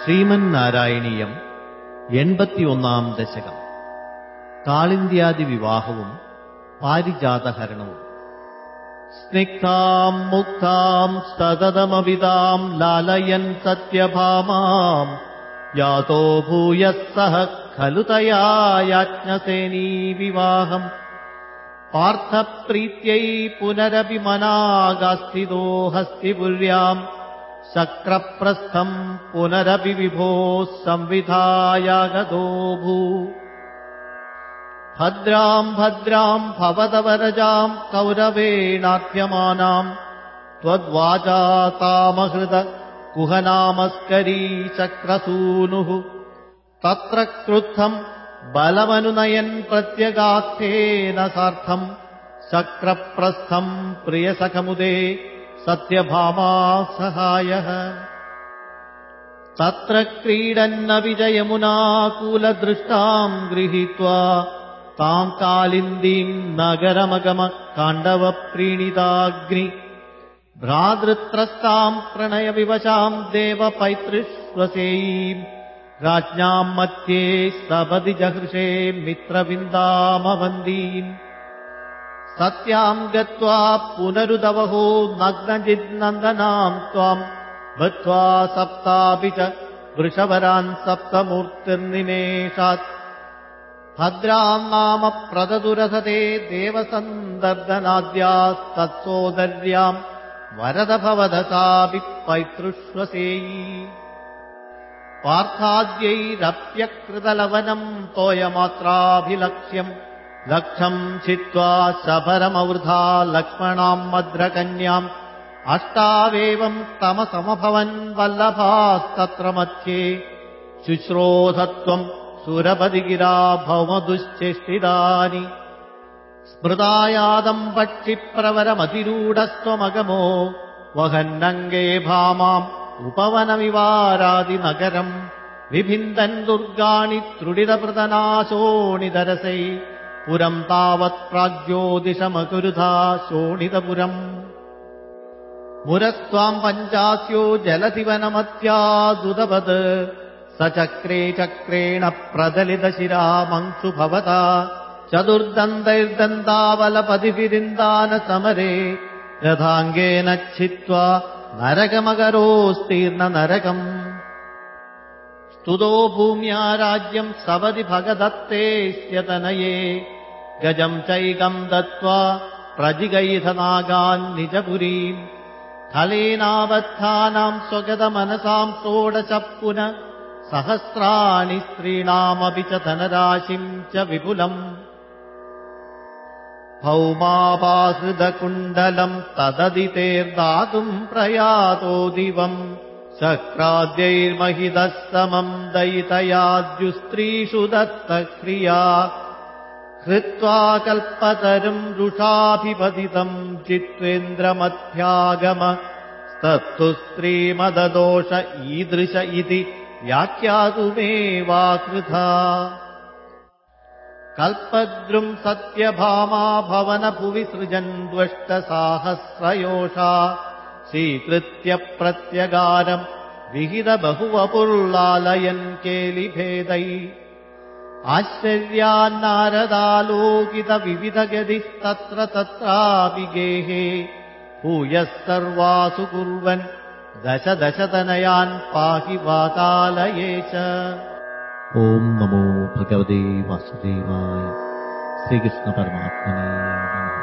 ശ്രീമന്നാരായണീയം എൺപത്തിയൊന്നാം ദശകം കാളിന്ത്യാദി വിവാഹവും പാരിജാതഹരണവും സ്നിഗ്ധാം മുക്താം സതതമവിതാം ലാലയൻ സത്യഭാമാം യാതോ ഭൂയः സഹ खलु तया याज्ञसेनी विवाहम् पार्थप्रीत्यै पुनरपि मनागास्थितो हस्तिपुर्याम् शक्रप्रस्थम् पुनरपि विभोः संविधायागतो भू। भद्राम् भद्राम् भवदवरजाम् कौरवेणाध्यमानाम् त्वद्वाचा तामहृद कुहनामस्करी चक्रसूनुः। तत्र क्रुद्धम् बलमनुनयन् प्रत्यगात्थेन सार्थम् शक्रप्रस्थम् प्रियसखमुदे सत्यभामा सहायः तत्र क्रीडन्न विजयमुनाकूलदृष्टाम् गृहीत्वा ताम् कालिन्दीम् नगरमगम काण्डवप्रीणिताग्नि। भ्रातृत्रस्ताम् प्रणयविवशाम् देवपैतृष्वसेयीम् राज्ञाम् मध्ये सपदि जहृषे मित्रविन्दामवन्दीम् सत्याम् गत्वा पुनरुदवहो नग्नजिन्नन्दनाम् त्वाम् भत्वा सप्तापि च वृषवरान् सप्तमूर्तिर्निमेषात्। भद्राम् नाम प्रददुरसते देवसन्दर्दनाद्यास्तत्सोदर्याम् वरद भवदसापि पैतृष्वसेयी पार्थाद्यैरप्यकृतलवनम् तोयमात्राभिलक्ष्यम् लक्षम् छित्त्वा शबरमवृथा लक्ष्मणाम् मद्रकन्याम् अष्टावेवम् तमसमभवन् वल्लभास्तत्र मध्ये। शुश्रोधत्वम् सुरपदिगिरा भौमदुश्चेष्टिदानि। स्मृतायादम् पक्षिप्रवरमतिरूढस्त्वमगमो वहन्नङ्गे भामाम् उपवनमिवारादिनगरम् विभिन्दन् दुर्गाणि त्रुडितपृतनाशोणितरसै पुरम् तावत् प्राग्ज्योतिषमकुरुधा शोणितपुरम्। मुरस्त्वाम् पञ्चास्यो जलधिवनमत्यादुदवत् स चक्रे चक्रेण प्रदलितशिरामङ्सु भवता चतुर्दन्तैर्दन्तावलपदिभिरिन्दान समरे रथाङ्गेन छित्त्वा नरकमकरोस्तीर्न नरकम् स्तुतो भूम्या राज्यम् सवदि भगदत्तेऽस्यतनये गजम् चैकम् दत्त्वा प्रजिगैधनागान् निजपुरीम्। फलेनाबद्धानाम् स्वगतमनसाम् षोडश पुनः सहस्राणि स्त्रीणामपि च धनराशिम् च विपुलम्। भौमापाहृदकुण्डलम् तददितेर्दातुम् प्रयातो दिवम् शक्राद्यैर्महितः समम् दयितयाद्युस्त्रीषु दत्तक्रिया। हृत्वा कल्पतरुम् रुषाभिपतितम् चित्त्वेन्द्रमध्यागम तत्तु स्त्रीमददोष ईदृश इति व्याख्यातुमेवाकृथा कल्पद्रुम् सत्यभामा भवनभुवि सृजन् द्वष्टसाहस्रयोषा स्वीकृत्य प्रत्यगारम् विहितबहुवपुर्लालयन् केलिभेदै। आश्चर्यान्नारदालोकितविविधगतिस्तत्र तत्रापि गेहे भूयः सर्वासु कुर्वन् दश दशतनयान् पाहि वातालये च। ॐ नमो भगवते वासुदेवाय। श्रीकृष्णपरमात्मने नमः